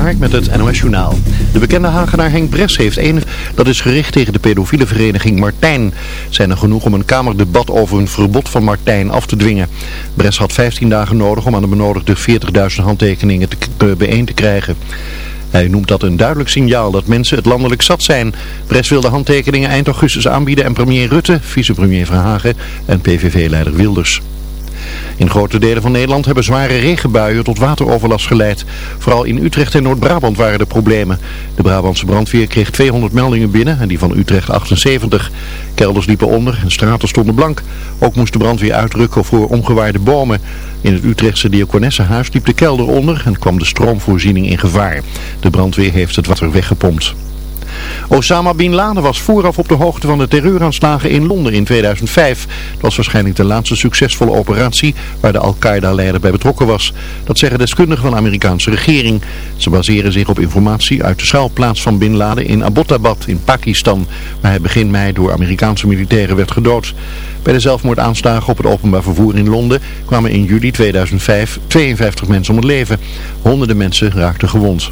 Met het NOS Journaal. De bekende Hagenaar Henk Bres heeft een... Dat is gericht tegen de pedofiele vereniging Martijn. Zijn er genoeg om een kamerdebat over een verbod van Martijn af te dwingen. Bres had 15 dagen nodig om aan de benodigde 40.000 handtekeningen te, bijeen te krijgen. Hij noemt dat een duidelijk signaal dat mensen het landelijk zat zijn. Bres wil de handtekeningen eind augustus aanbieden en premier Rutte, vicepremier Verhagen en PVV-leider Wilders. In grote delen van Nederland hebben zware regenbuien tot wateroverlast geleid. Vooral in Utrecht en Noord-Brabant waren er problemen. De Brabantse brandweer kreeg 200 meldingen binnen en die van Utrecht 78. Kelders liepen onder en straten stonden blank. Ook moest de brandweer uitrukken voor omgewaaide bomen. In het Utrechtse Diakonessenhuis liep de kelder onder en kwam de stroomvoorziening in gevaar. De brandweer heeft het water weggepompt. Osama Bin Laden was vooraf op de hoogte van de terreuraanslagen in Londen in 2005. Dat was waarschijnlijk de laatste succesvolle operatie waar de Al-Qaeda-leider bij betrokken was. Dat zeggen deskundigen van de Amerikaanse regering. Ze baseren zich op informatie uit de schuilplaats van Bin Laden in Abbottabad in Pakistan, waar hij begin mei door Amerikaanse militairen werd gedood. Bij de zelfmoordaanslagen op het openbaar vervoer in Londen kwamen in juli 2005 52 mensen om het leven. Honderden mensen raakten gewond.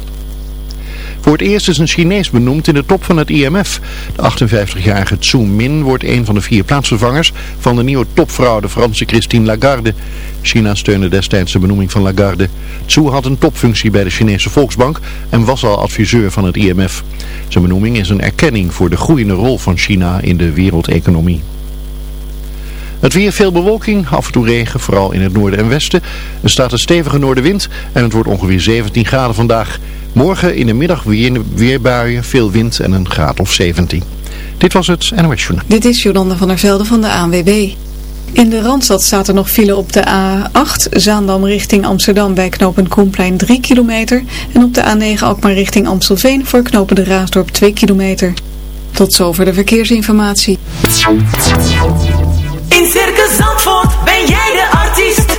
Voor het eerst is een Chinees benoemd in de top van het IMF. De 58-jarige Zhu Min wordt een van de vier plaatsvervangers van de nieuwe topvrouw, de Franse Christine Lagarde. China steunde destijds de benoeming van Lagarde. Zhu had een topfunctie bij de Chinese Volksbank en was al adviseur van het IMF. Zijn benoeming is een erkenning voor de groeiende rol van China in de wereldeconomie. Het weer veel bewolking, af en toe regen, vooral in het noorden en westen. Er staat een stevige noordenwind en het wordt ongeveer 17 graden vandaag. Morgen in de middag weer, weerbuien, veel wind en een graad of 17. Dit was het NOS Journal. Dit is Jolanda van der Velde van de ANWB. In de Randstad staat er nog file op de A8 Zaandam richting Amsterdam bij knopen Koenplein 3 kilometer. En op de A9 Alkmaar richting Amstelveen voor knopen de Raasdorp 2 kilometer. Tot zover de verkeersinformatie. In Circus Zandvoort ben jij de artiest.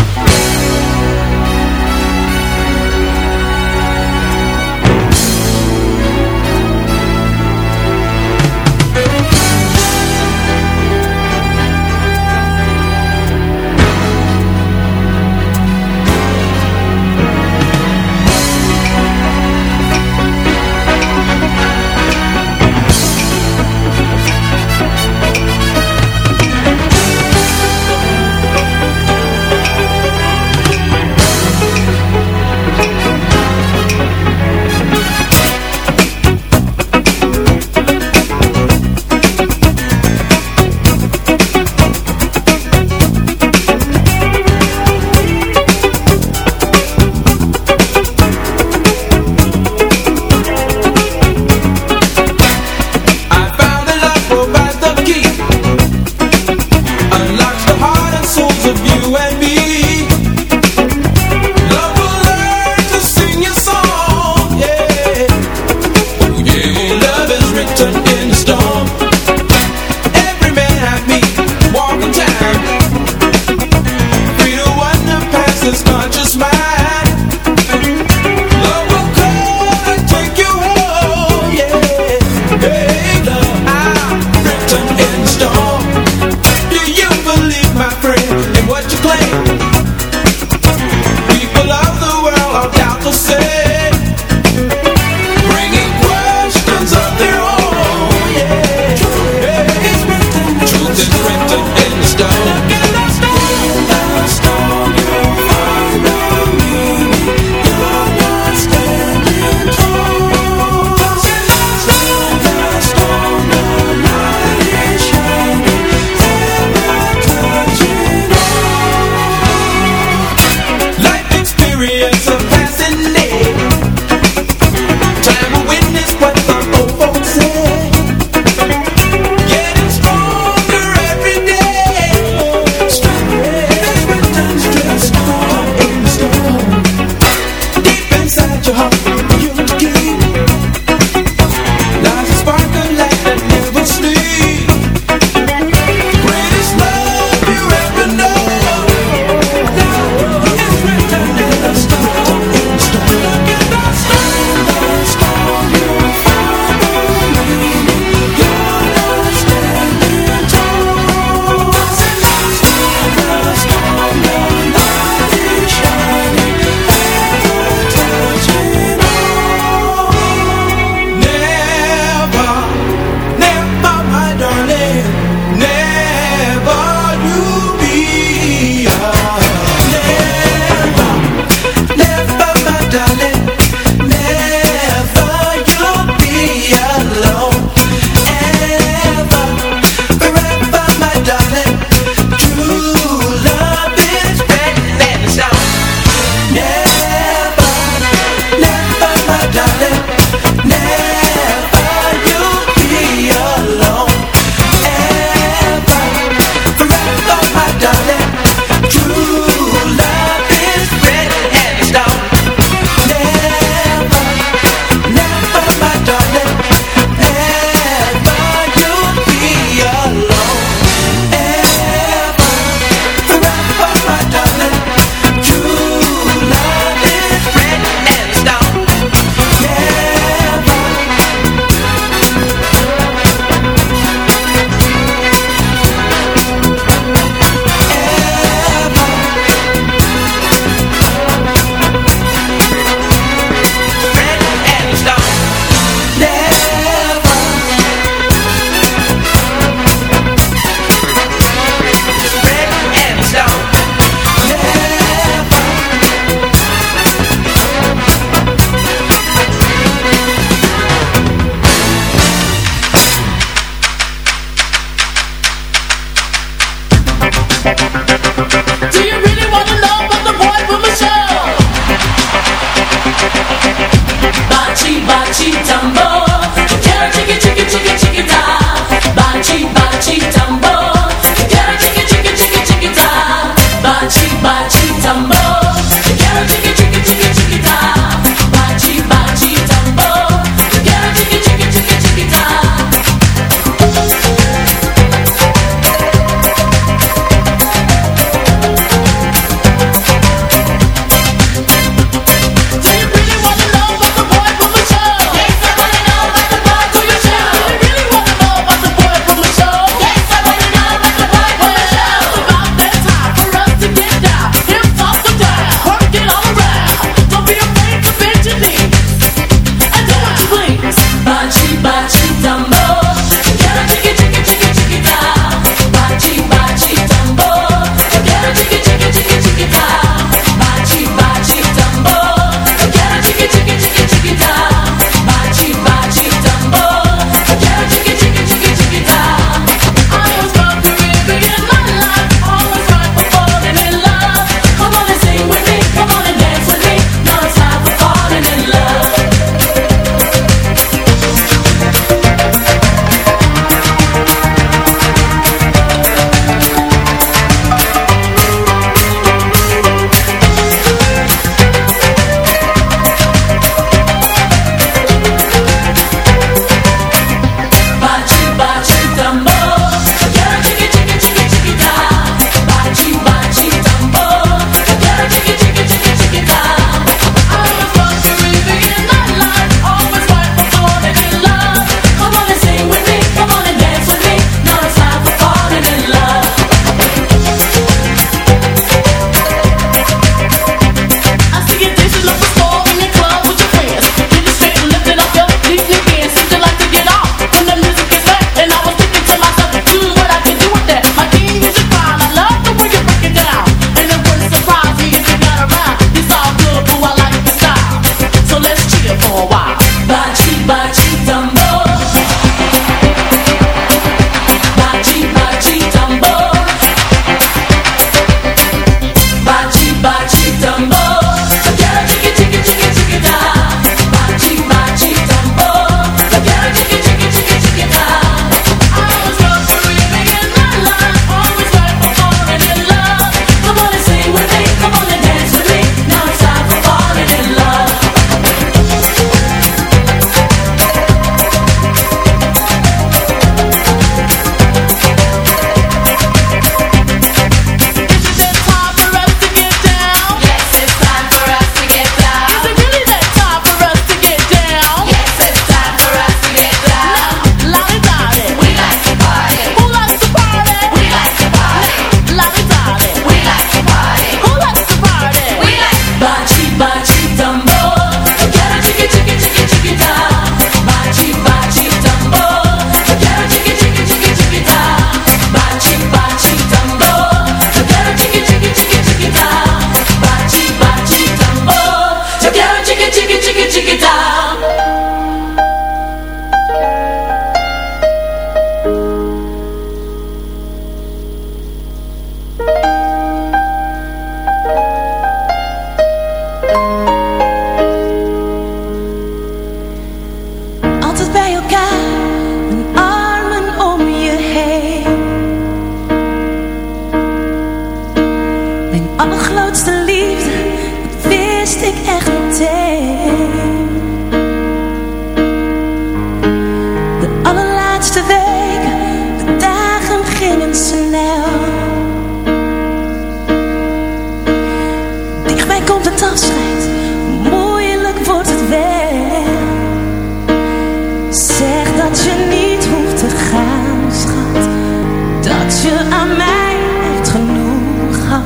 to.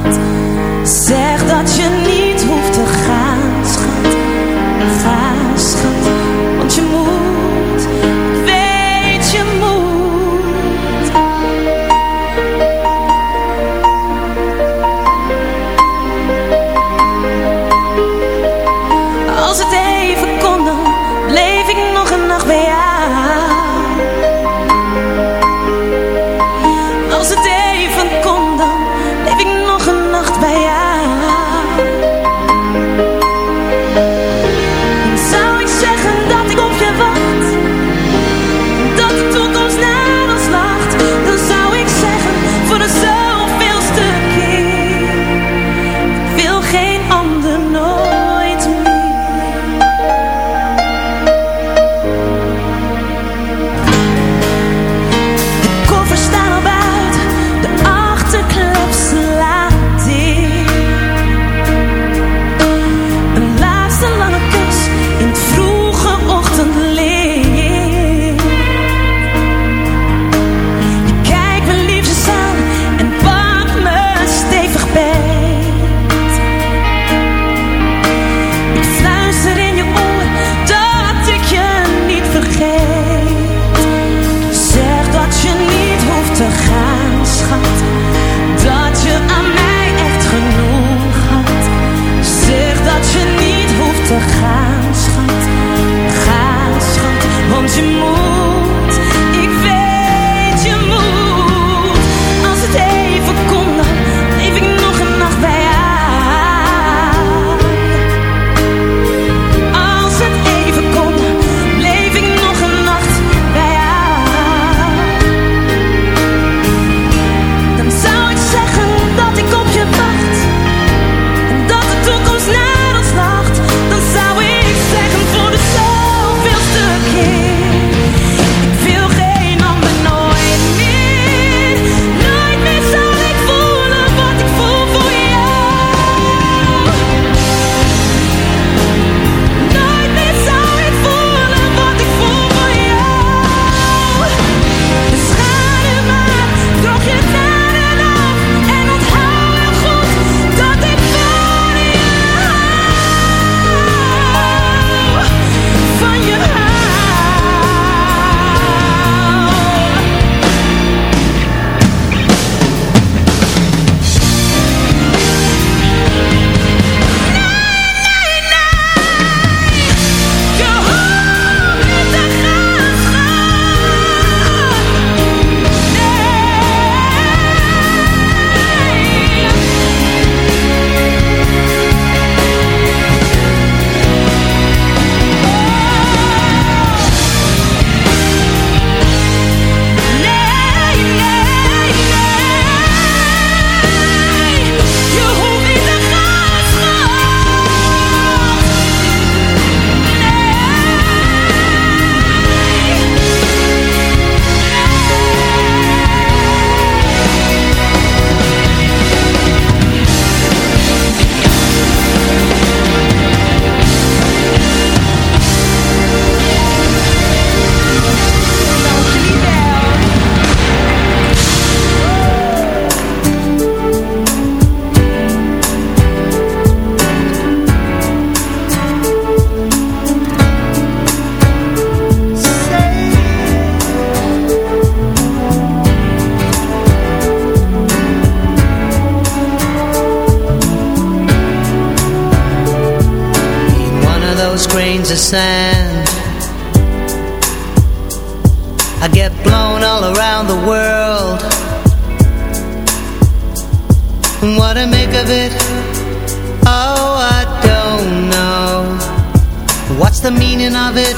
It's sand. I get blown all around the world. And what I make of it Oh, I don't know. What's the meaning of it?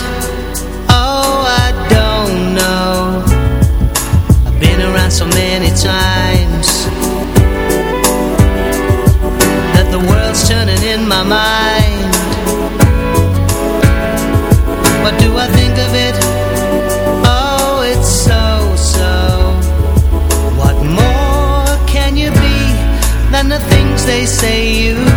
they say you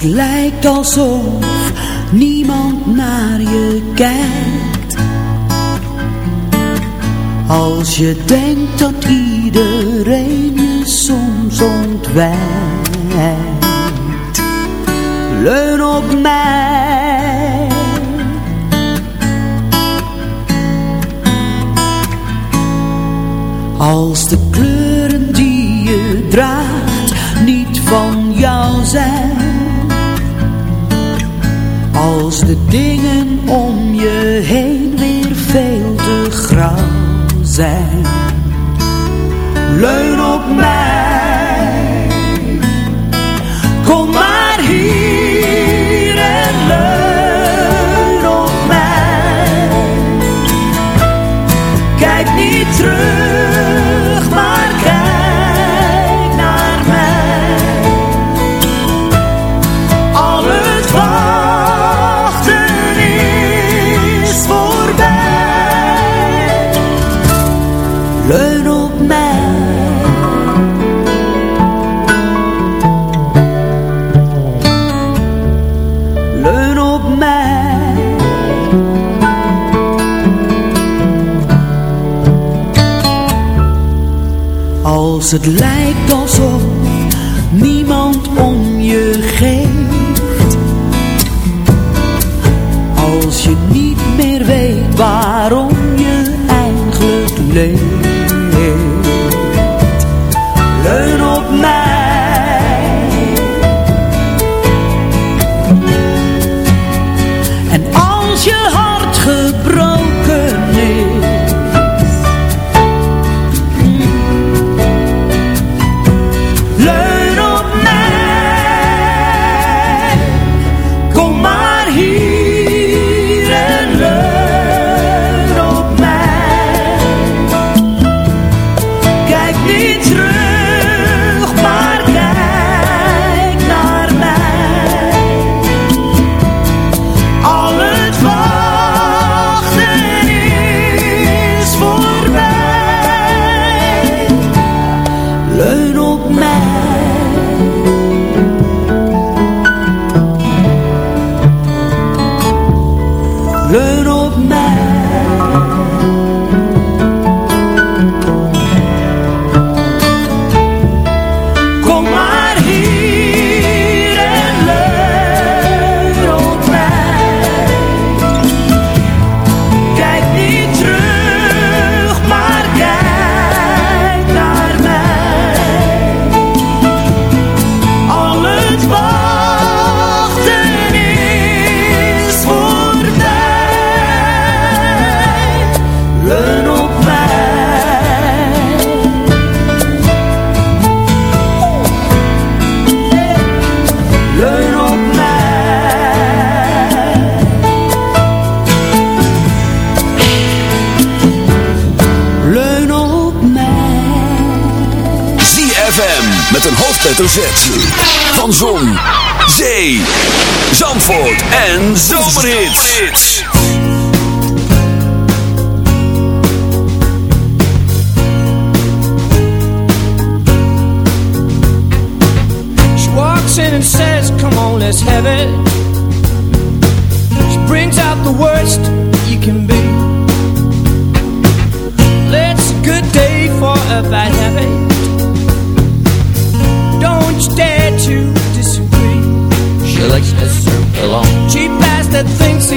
het lijkt alsof niemand naar je kijkt. Als je denkt dat iedereen quiser. als het lijkt.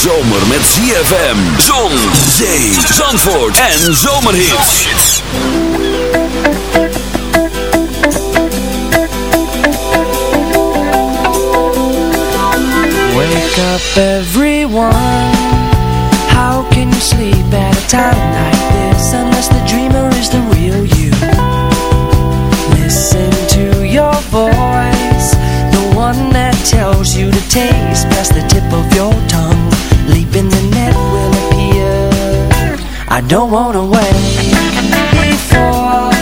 Zomer met ZFM, zon, zee, zandvoort en zomerhits. Wake up everyone. How can you sleep at a time like this Unless the dreamer is the real you? Listen to your voice The one that tells you to taste Past the tip of your tongue I don't wanna wait Before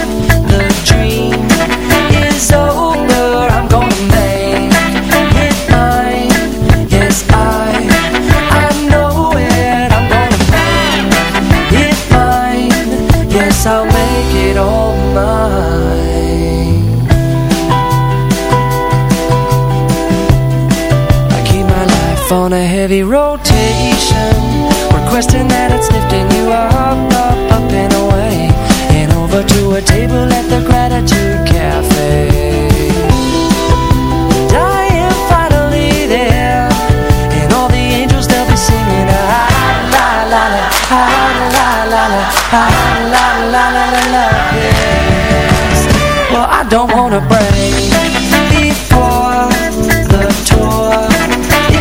la la la la. Well I don't wanna break Before the tour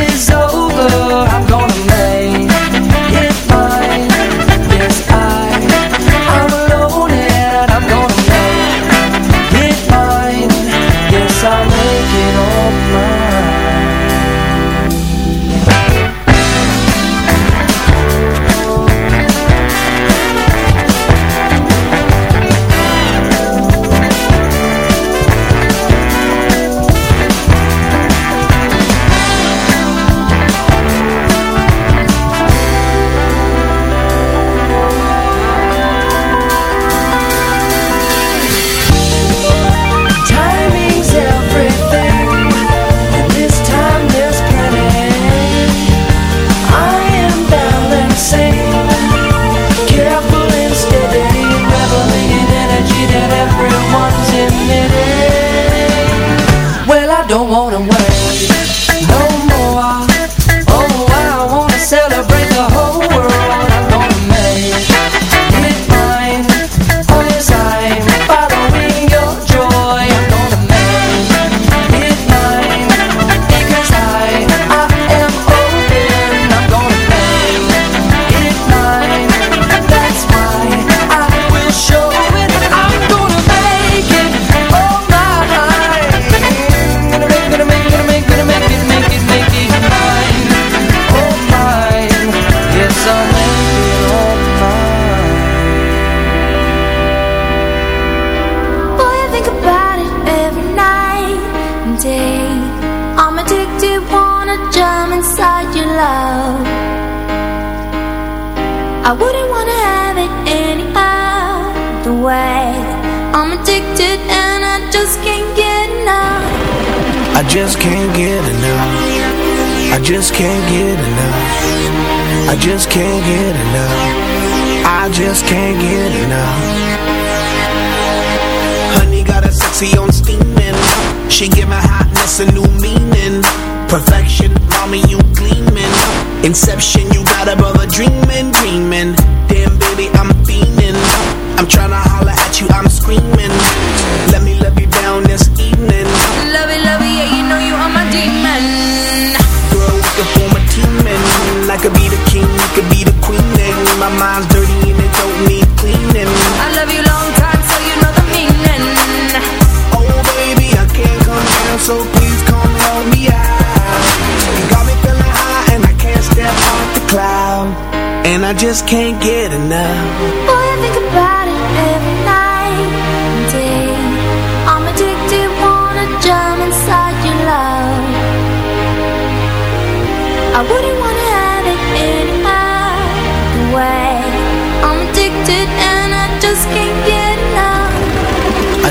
is over. I'm gonna make it mine. Yes I, I'm alone and I'm gonna make it mine. Yes I'll make it all mine get enough. I just can't get enough. Honey got a sexy on steaming. She give my hotness a new meaning. Perfection, mommy, you gleaming. Inception, you got a brother dreaming, dreaming. Damn, baby, I'm fiending. I'm tryna holler at you, I'm screaming. Let me love you down this evening. Love it, love it, yeah, you know you are my demon. Girl, we can form a team and I could be the king, you could be the queen and my mind's dirty and it don't need cleaning. I love you long time, so you know the meaning. Oh baby, I can't come down, so please come help me out. You got me feeling high and I can't step off the cloud, and I just can't get enough. Boy,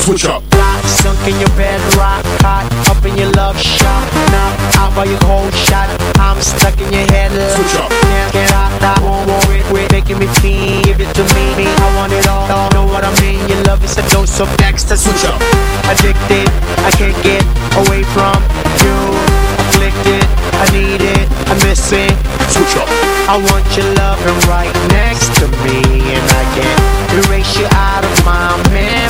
Switch up. Block sunk in your bed, rock hot, up in your love shot. Now out by your cold shot, I'm stuck in your head. Switch up. Can't get out, I won't worry, quit making me feel. Give it to me, I want it all. Know what I mean? Your love is a dose of Dexter. Switch up. Addicted, I can't get away from you. Afflicted, I need it, I miss it. Switch up. I want your loving right next to me, and I can't erase you out of my memory.